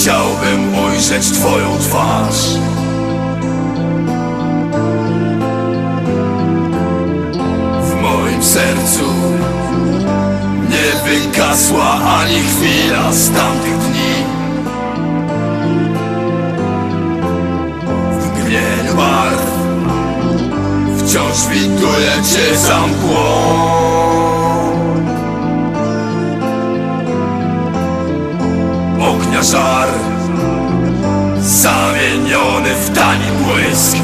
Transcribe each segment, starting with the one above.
Chciałbym ujrzeć twoją twarz. W moim sercu Nie wygasła ani chwila z tamtych dni. W mgnieniu barw Wciąż widuję cię za mgłą ognia żar Zamieniony w tani błysk.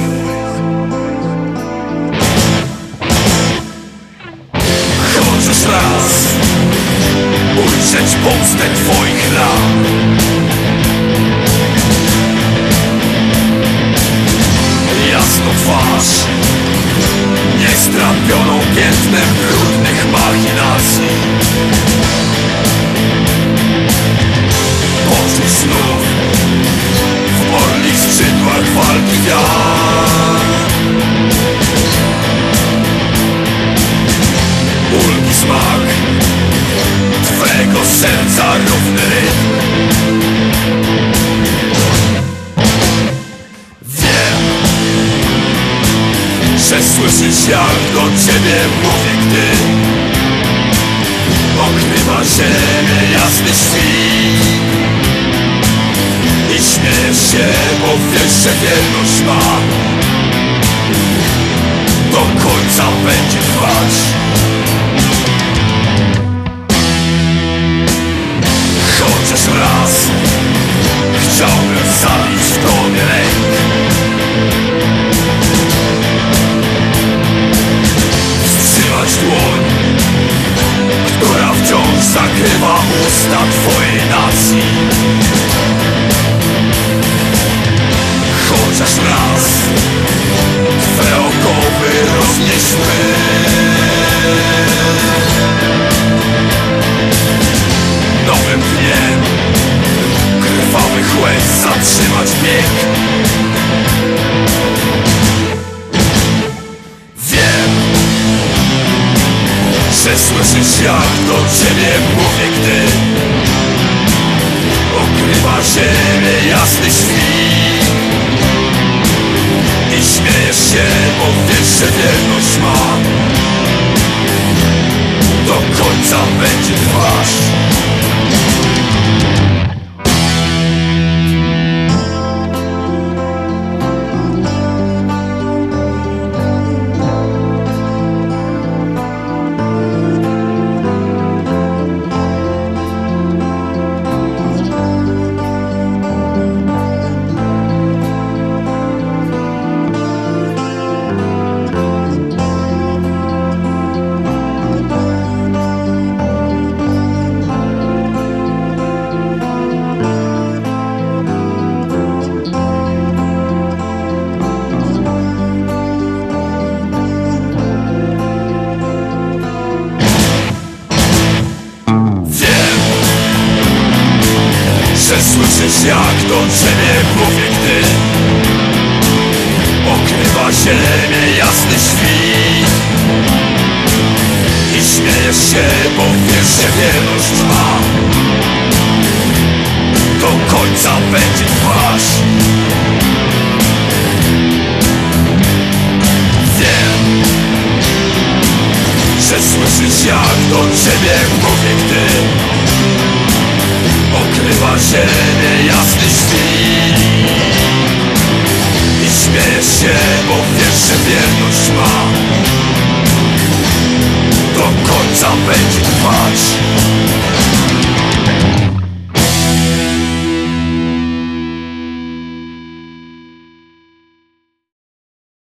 Chociaż raz Ujrzeć pomstę twoich ran Jasną twarz Niestrapioną piętnem brudnych jak do ciebie mówię gdy Okrywa ziemię jasny świt. I śmiejesz się, bo wiesz, że wierność ma. Do końca będzie trwać usta twojej nacji. Chociaż raz Twe okowy roznieśmy że słyszysz jak do ciebie mówię, gdy Okrywa ziemię jasny świt. I śmiejesz się, bo wiesz, że wierność ma. Do końca będzie trwać słyszysz jak do ciebie mówię, gdy Okrywa ziemię jasny świt. I śmiejesz się, bo wiesz, że wierność ma. Do końca będzie trwać Wiem, że słyszysz jak do ciebie mówię, gdy Okrywa się niejasny świt.